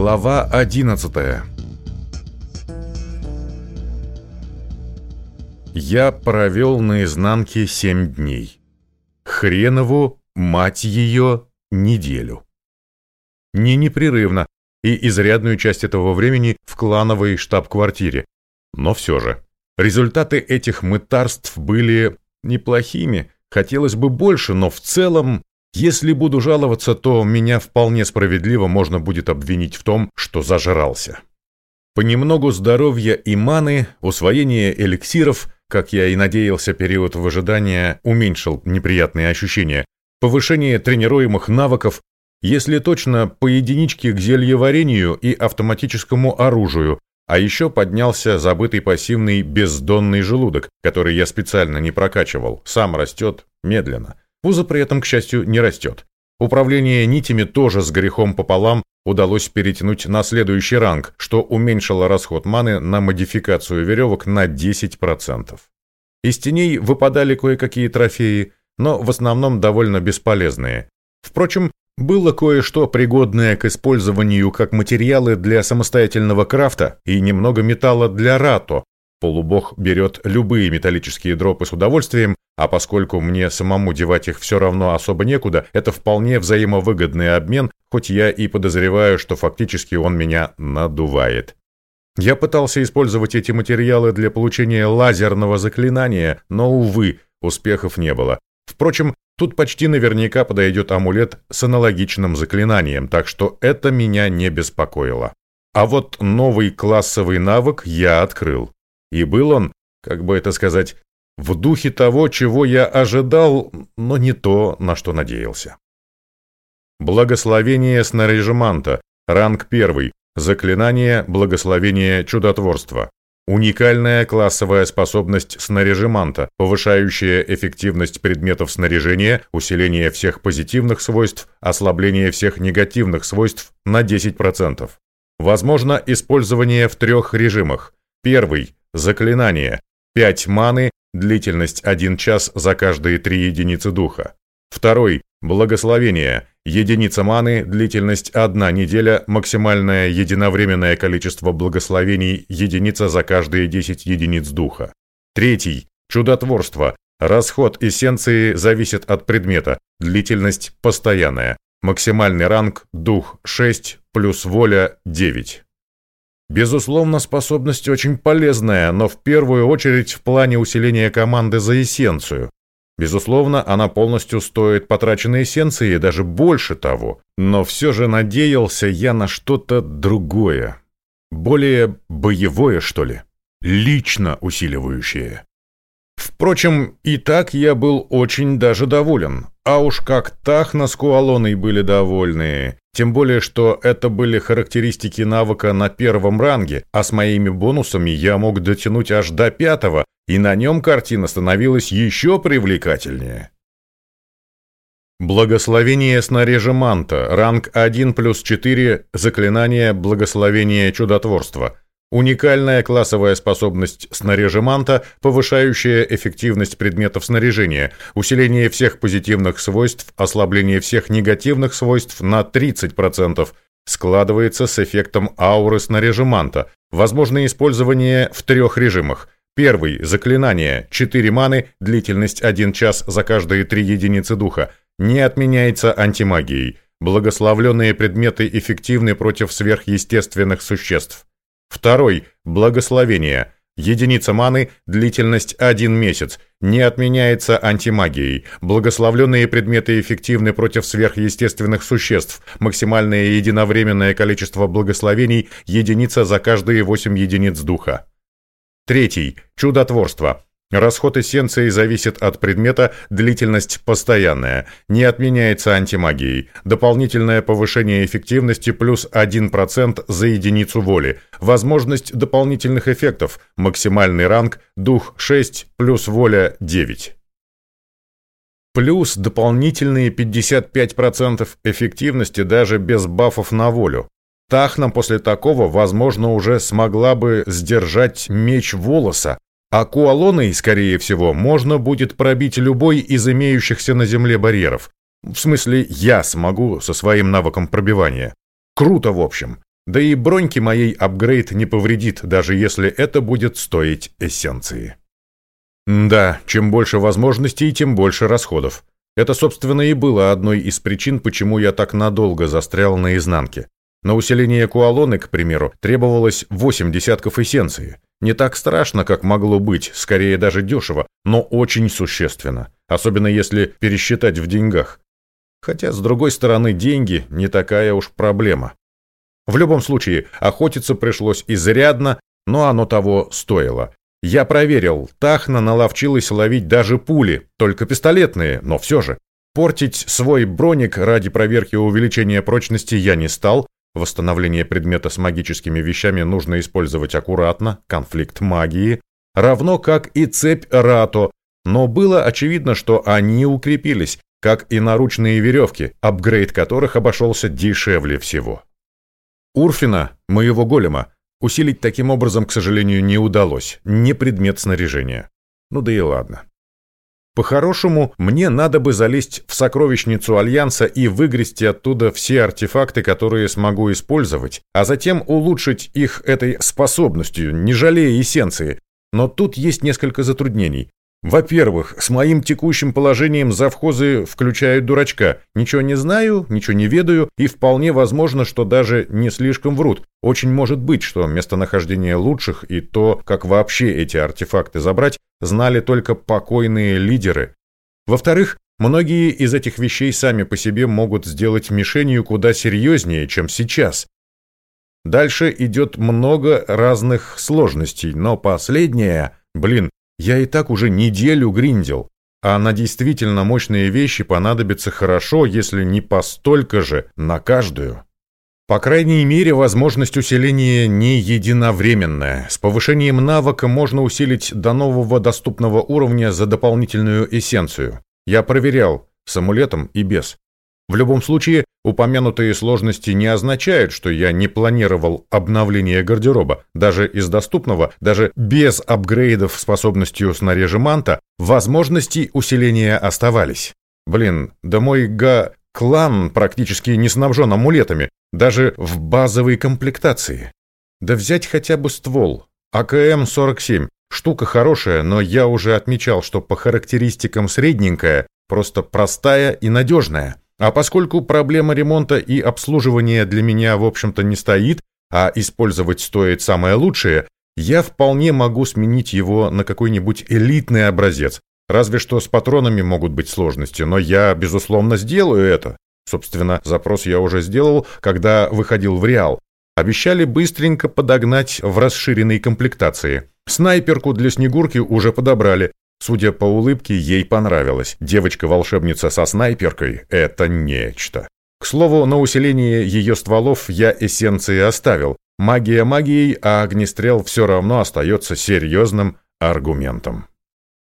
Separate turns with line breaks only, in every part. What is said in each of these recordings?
Глава 11 Я провел на изнанке семь дней. Хренову, мать ее, неделю. Не непрерывно, и изрядную часть этого времени в клановой штаб-квартире. Но все же. Результаты этих мытарств были неплохими. Хотелось бы больше, но в целом если буду жаловаться, то меня вполне справедливо можно будет обвинить в том, что зажрался. Понемногу здоровья и маны, усвоение эликсиров, как я и надеялся, период выжидания уменьшил неприятные ощущения, повышение тренируемых навыков, если точно, по единичке к зельеварению и автоматическому оружию, а еще поднялся забытый пассивный бездонный желудок, который я специально не прокачивал, сам растет медленно. Пузо при этом, к счастью, не растет. Управление нитями тоже с грехом пополам удалось перетянуть на следующий ранг, что уменьшило расход маны на модификацию веревок на 10%. Из теней выпадали кое-какие трофеи, но в основном довольно бесполезные. Впрочем, было кое-что пригодное к использованию как материалы для самостоятельного крафта и немного металла для рато. Полубог берет любые металлические дропы с удовольствием, а поскольку мне самому девать их все равно особо некуда, это вполне взаимовыгодный обмен, хоть я и подозреваю, что фактически он меня надувает. Я пытался использовать эти материалы для получения лазерного заклинания, но, увы, успехов не было. Впрочем, тут почти наверняка подойдет амулет с аналогичным заклинанием, так что это меня не беспокоило. А вот новый классовый навык я открыл. И был он, как бы это сказать, в духе того, чего я ожидал, но не то, на что надеялся. Благословение снаряжеманта, ранг первый, заклинание благословение чудотворства. Уникальная классовая способность снаряжеманта, повышающая эффективность предметов снаряжения, усиление всех позитивных свойств, ослабление всех негативных свойств на 10%. Возможно использование в трех режимах. Первый – заклинание. 5 маны, длительность 1 час за каждые 3 единицы духа. Второй – благословение, единица маны, длительность 1 неделя, максимальное единовременное количество благословений, единица за каждые 10 единиц духа. Третий – чудотворство, расход эссенции зависит от предмета, длительность постоянная, максимальный ранг – дух 6 плюс воля 9. Безусловно, способность очень полезная, но в первую очередь в плане усиления команды за эссенцию. Безусловно, она полностью стоит потраченной эссенции и даже больше того. Но все же надеялся я на что-то другое. Более боевое, что ли? Лично усиливающее. Впрочем, и так я был очень даже доволен. А уж как Тахна с Куалоной были довольны. Тем более, что это были характеристики навыка на первом ранге, а с моими бонусами я мог дотянуть аж до пятого, и на нем картина становилась еще привлекательнее. Благословение снаряжа манта, ранг 1 плюс 4, заклинание благословение чудотворства – Уникальная классовая способность снаряжеманта, повышающая эффективность предметов снаряжения, усиление всех позитивных свойств, ослабление всех негативных свойств на 30%, складывается с эффектом ауры снаряжеманта. Возможно использование в трех режимах. Первый – заклинание, 4 маны, длительность 1 час за каждые 3 единицы духа. Не отменяется антимагией. Благословленные предметы эффективны против сверхъестественных существ. Второй – благословение. Единица маны, длительность один месяц. Не отменяется антимагией. Благословленные предметы эффективны против сверхъестественных существ. Максимальное единовременное количество благословений – единица за каждые 8 единиц духа. Третий – чудотворство. Расход эссенции зависит от предмета, длительность постоянная, не отменяется антимагией. Дополнительное повышение эффективности плюс 1% за единицу воли. Возможность дополнительных эффектов. Максимальный ранг дух 6 плюс воля 9. Плюс дополнительные 55% эффективности даже без бафов на волю. Тахна после такого, возможно, уже смогла бы сдержать меч волоса, а куалоной, скорее всего, можно будет пробить любой из имеющихся на Земле барьеров. В смысле, я смогу со своим навыком пробивания. Круто, в общем. Да и броньки моей апгрейд не повредит, даже если это будет стоить эссенции. Да, чем больше возможностей, тем больше расходов. Это, собственно, и было одной из причин, почему я так надолго застрял на изнанке. На усиление Куалоны, к примеру, требовалось 8 десятков эссенции. Не так страшно, как могло быть, скорее даже дешево, но очень существенно, особенно если пересчитать в деньгах. Хотя, с другой стороны, деньги не такая уж проблема. В любом случае, охотиться пришлось изрядно, но оно того стоило. Я проверил, Тахна наловчилась ловить даже пули, только пистолетные, но все же. Портить свой броник ради проверки увеличения прочности я не стал, Восстановление предмета с магическими вещами нужно использовать аккуратно, конфликт магии, равно как и цепь Рато, но было очевидно, что они укрепились, как и наручные веревки, апгрейд которых обошелся дешевле всего. Урфина, моего голема, усилить таким образом, к сожалению, не удалось, не предмет снаряжения. Ну да и ладно. По-хорошему, мне надо бы залезть в сокровищницу Альянса и выгрести оттуда все артефакты, которые смогу использовать, а затем улучшить их этой способностью, не жалея эссенции. Но тут есть несколько затруднений. Во-первых, с моим текущим положением завхозы включают дурачка. Ничего не знаю, ничего не ведаю, и вполне возможно, что даже не слишком врут. Очень может быть, что местонахождение лучших и то, как вообще эти артефакты забрать, знали только покойные лидеры. Во-вторых, многие из этих вещей сами по себе могут сделать мишенью куда серьезнее, чем сейчас. Дальше идет много разных сложностей, но последняя, блин, я и так уже неделю гриндил, а на действительно мощные вещи понадобится хорошо, если не по столько же на каждую. По крайней мере, возможность усиления не единовременная. С повышением навыка можно усилить до нового доступного уровня за дополнительную эссенцию. Я проверял, с амулетом и без. В любом случае, упомянутые сложности не означают, что я не планировал обновление гардероба. Даже из доступного, даже без апгрейдов способностью снаряжа манта, возможности усиления оставались. Блин, да мой га... клан практически не снабжен амулетами, даже в базовой комплектации. Да взять хотя бы ствол. АКМ-47. Штука хорошая, но я уже отмечал, что по характеристикам средненькая, просто простая и надежная. А поскольку проблема ремонта и обслуживания для меня, в общем-то, не стоит, а использовать стоит самое лучшее, я вполне могу сменить его на какой-нибудь элитный образец. Разве что с патронами могут быть сложности, но я, безусловно, сделаю это. Собственно, запрос я уже сделал, когда выходил в Реал. Обещали быстренько подогнать в расширенной комплектации. Снайперку для Снегурки уже подобрали. Судя по улыбке, ей понравилось. Девочка-волшебница со снайперкой — это нечто. К слову, на усиление ее стволов я эссенции оставил. Магия магией, а огнестрел все равно остается серьезным аргументом.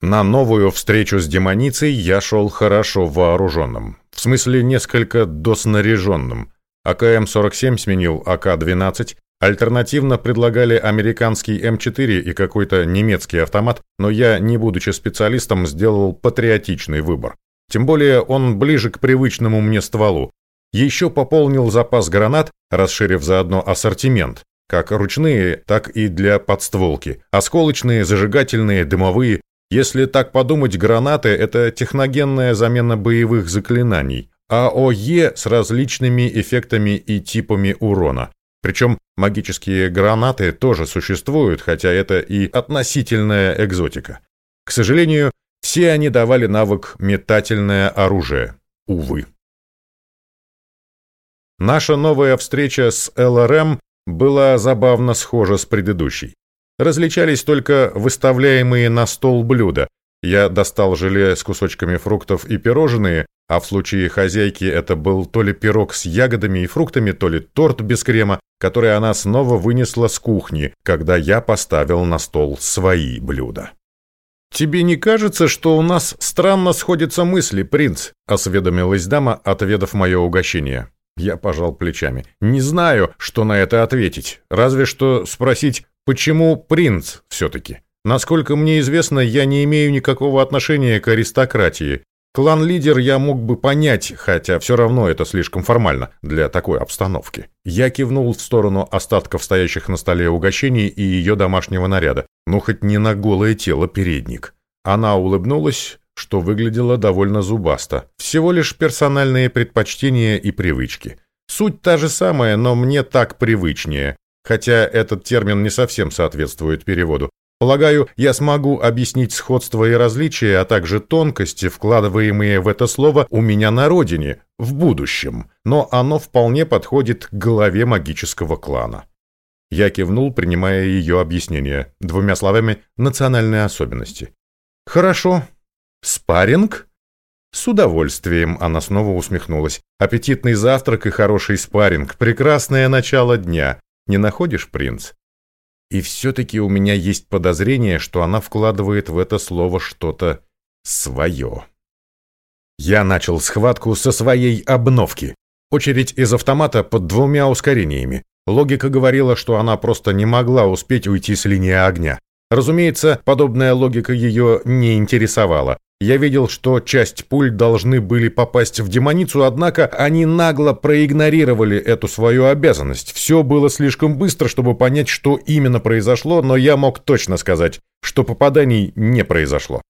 На новую встречу с демоницей я шел хорошо вооруженным. В смысле, несколько доснаряженным. АКМ-47 сменил АК-12, Альтернативно предлагали американский М4 и какой-то немецкий автомат, но я, не будучи специалистом, сделал патриотичный выбор. Тем более он ближе к привычному мне стволу. Еще пополнил запас гранат, расширив заодно ассортимент, как ручные, так и для подстволки. Осколочные, зажигательные, дымовые. Если так подумать, гранаты — это техногенная замена боевых заклинаний. АОЕ с различными эффектами и типами урона. Причем магические гранаты тоже существуют, хотя это и относительная экзотика. К сожалению, все они давали навык метательное оружие. Увы. Наша новая встреча с ЛРМ была забавно схожа с предыдущей. Различались только выставляемые на стол блюда. Я достал желе с кусочками фруктов и пирожные, а в случае хозяйки это был то ли пирог с ягодами и фруктами, то ли торт без крема, который она снова вынесла с кухни, когда я поставил на стол свои блюда. «Тебе не кажется, что у нас странно сходятся мысли, принц?» — осведомилась дама, отведав мое угощение. Я пожал плечами. «Не знаю, что на это ответить. Разве что спросить, почему принц все-таки? Насколько мне известно, я не имею никакого отношения к аристократии. Клан-лидер я мог бы понять, хотя все равно это слишком формально для такой обстановки. Я кивнул в сторону остатков стоящих на столе угощений и ее домашнего наряда. Ну, хоть не на голое тело передник. Она улыбнулась, что выглядело довольно зубасто. Всего лишь персональные предпочтения и привычки. Суть та же самая, но мне так привычнее. Хотя этот термин не совсем соответствует переводу. Полагаю, я смогу объяснить сходство и различия, а также тонкости, вкладываемые в это слово у меня на родине, в будущем, но оно вполне подходит к главе магического клана. Я кивнул, принимая ее объяснение, двумя словами «национальные особенности». «Хорошо. Спарринг?» С удовольствием она снова усмехнулась. «Аппетитный завтрак и хороший спарринг. Прекрасное начало дня. Не находишь, принц?» И все-таки у меня есть подозрение, что она вкладывает в это слово что-то свое. Я начал схватку со своей обновки. Очередь из автомата под двумя ускорениями. Логика говорила, что она просто не могла успеть уйти с линии огня. Разумеется, подобная логика ее не интересовала. Я видел, что часть пуль должны были попасть в демоницу, однако они нагло проигнорировали эту свою обязанность. Все было слишком быстро, чтобы понять, что именно произошло, но я мог точно сказать, что попаданий не произошло.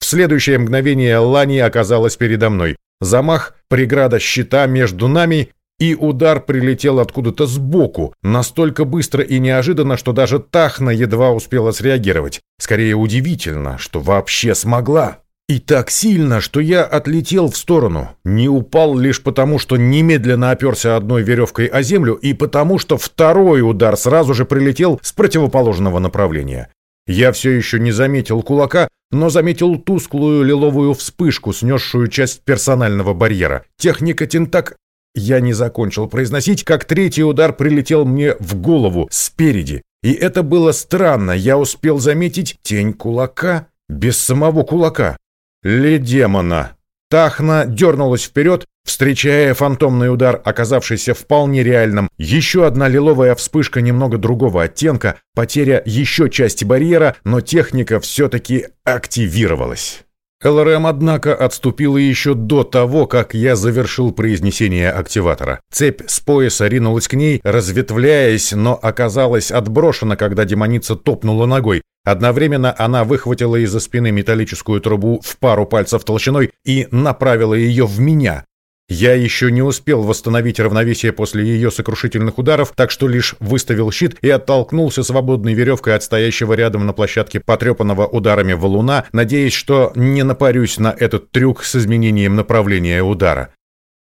В следующее мгновение Лани оказалась передо мной. Замах, преграда щита между нами, и удар прилетел откуда-то сбоку, настолько быстро и неожиданно, что даже Тахна едва успела среагировать. Скорее удивительно, что вообще смогла. И так сильно, что я отлетел в сторону. Не упал лишь потому, что немедленно оперся одной веревкой о землю, и потому, что второй удар сразу же прилетел с противоположного направления. Я все еще не заметил кулака, но заметил тусклую лиловую вспышку, снесшую часть персонального барьера. Техника Тентак... Я не закончил произносить, как третий удар прилетел мне в голову спереди. И это было странно, я успел заметить тень кулака без самого кулака. Ли демона. Тахна дернулась вперед, встречая фантомный удар, оказавшийся вполне реальным. Еще одна лиловая вспышка немного другого оттенка, потеря еще части барьера, но техника все-таки активировалась. ЛРМ, однако, отступила еще до того, как я завершил произнесение активатора. Цепь с пояса ринулась к ней, разветвляясь, но оказалась отброшена, когда демоница топнула ногой. Одновременно она выхватила из-за спины металлическую трубу в пару пальцев толщиной и направила ее в меня. Я еще не успел восстановить равновесие после ее сокрушительных ударов, так что лишь выставил щит и оттолкнулся свободной веревкой от стоящего рядом на площадке потрепанного ударами валуна, надеясь, что не напарюсь на этот трюк с изменением направления удара.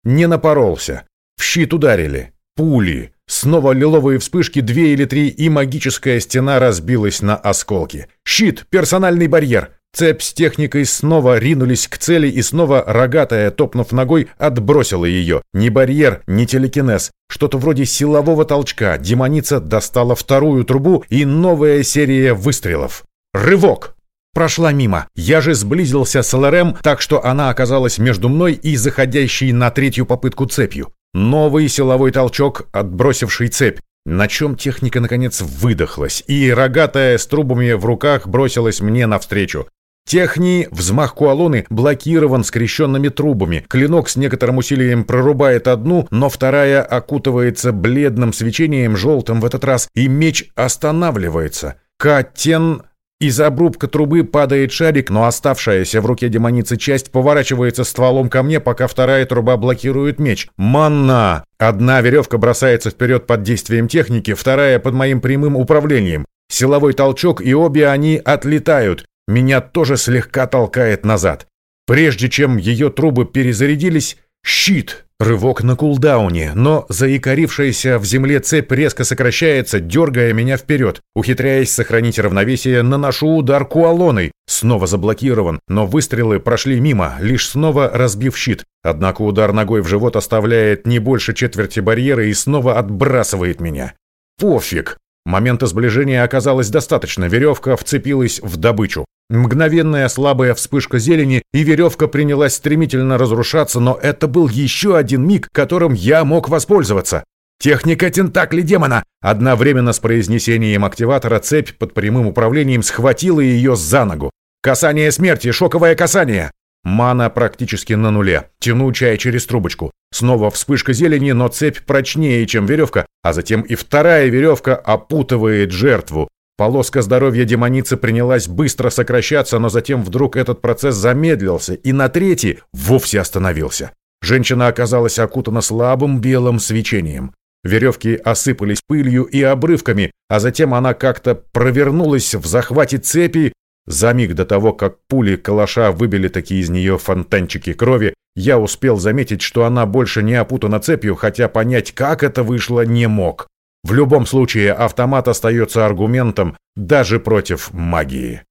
Не напоролся. В щит ударили. Пули. Снова лиловые вспышки, две или три, и магическая стена разбилась на осколки. Щит, персональный барьер. Цепь с техникой снова ринулись к цели, и снова рогатая, топнув ногой, отбросила ее. Ни барьер, ни телекинез. Что-то вроде силового толчка. Демоница достала вторую трубу, и новая серия выстрелов. Рывок! Прошла мимо. Я же сблизился с ЛРМ, так что она оказалась между мной и заходящей на третью попытку цепью. Новый силовой толчок, отбросивший цепь. На чем техника, наконец, выдохлась, и рогатая с трубами в руках бросилась мне навстречу. Техни, взмах куалоны, блокирован скрещенными трубами. Клинок с некоторым усилием прорубает одну, но вторая окутывается бледным свечением, желтым в этот раз, и меч останавливается. Катен из обрубка трубы падает шарик, но оставшаяся в руке демоницы часть поворачивается стволом ко мне, пока вторая труба блокирует меч. Манна! Одна веревка бросается вперед под действием техники, вторая под моим прямым управлением. Силовой толчок, и обе они отлетают. Меня тоже слегка толкает назад. Прежде чем ее трубы перезарядились, щит Рывок на кулдауне, но заикарившаяся в земле цепь резко сокращается, дергая меня вперед. Ухитряясь сохранить равновесие, наношу удар куалоной. Снова заблокирован, но выстрелы прошли мимо, лишь снова разбив щит. Однако удар ногой в живот оставляет не больше четверти барьера и снова отбрасывает меня. Пофиг. Момента сближения оказалось достаточно, веревка вцепилась в добычу. Мгновенная слабая вспышка зелени, и веревка принялась стремительно разрушаться, но это был еще один миг, которым я мог воспользоваться. Техника тентакли демона! Одновременно с произнесением активатора цепь под прямым управлением схватила ее за ногу. Касание смерти, шоковое касание! Мана практически на нуле. Тяну чай через трубочку. Снова вспышка зелени, но цепь прочнее, чем веревка, а затем и вторая веревка опутывает жертву. Полоска здоровья демоницы принялась быстро сокращаться, но затем вдруг этот процесс замедлился и на третий вовсе остановился. Женщина оказалась окутана слабым белым свечением. Веревки осыпались пылью и обрывками, а затем она как-то провернулась в захвате цепи. За миг до того, как пули калаша выбили такие из нее фонтанчики крови, я успел заметить, что она больше не опутана цепью, хотя понять, как это вышло, не мог. В любом случае, автомат остается аргументом даже против магии.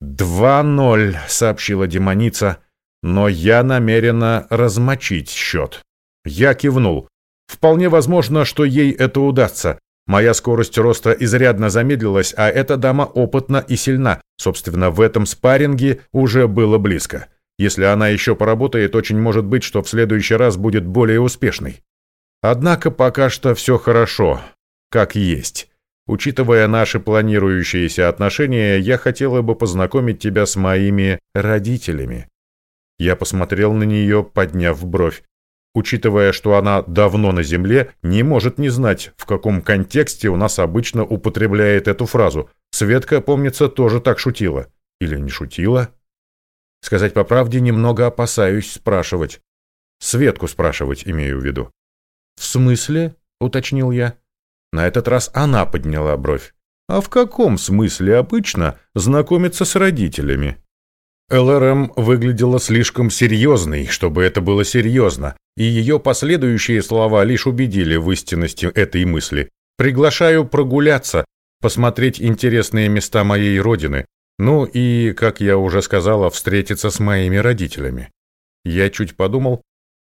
«Два ноль», — сообщила демоница, — «но я намерена размочить счет». Я кивнул. Вполне возможно, что ей это удастся. Моя скорость роста изрядно замедлилась, а эта дама опытна и сильна. Собственно, в этом спарринге уже было близко. Если она еще поработает, очень может быть, что в следующий раз будет более успешной. Однако пока что все хорошо, как есть. Учитывая наши планирующиеся отношения, я хотела бы познакомить тебя с моими родителями. Я посмотрел на нее, подняв бровь учитывая, что она давно на Земле, не может не знать, в каком контексте у нас обычно употребляет эту фразу. Светка, помнится, тоже так шутила. Или не шутила? Сказать по правде, немного опасаюсь спрашивать. Светку спрашивать, имею в виду. «В смысле?» — уточнил я. На этот раз она подняла бровь. «А в каком смысле обычно знакомиться с родителями?» ЛРМ выглядела слишком серьезной, чтобы это было серьезно, и ее последующие слова лишь убедили в истинности этой мысли. «Приглашаю прогуляться, посмотреть интересные места моей родины, ну и, как я уже сказала, встретиться с моими родителями». Я чуть подумал,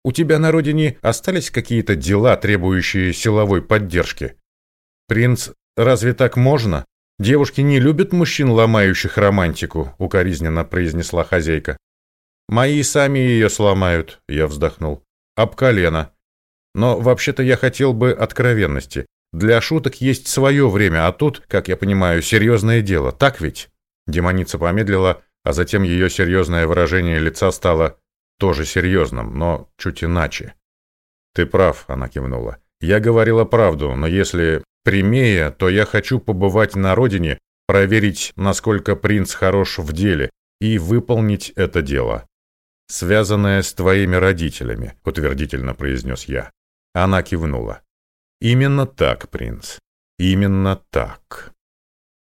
«У тебя на родине остались какие-то дела, требующие силовой поддержки?» «Принц, разве так можно?» «Девушки не любят мужчин, ломающих романтику», — укоризненно произнесла хозяйка. «Мои сами ее сломают», — я вздохнул. «Об колено. Но вообще-то я хотел бы откровенности. Для шуток есть свое время, а тут, как я понимаю, серьезное дело, так ведь?» Демоница помедлила, а затем ее серьезное выражение лица стало тоже серьезным, но чуть иначе. «Ты прав», — она кивнула. «Я говорила правду, но если прямее, то я хочу побывать на родине, проверить, насколько принц хорош в деле, и выполнить это дело. «Связанное с твоими родителями», — утвердительно произнес я. Она кивнула. «Именно так, принц. Именно так».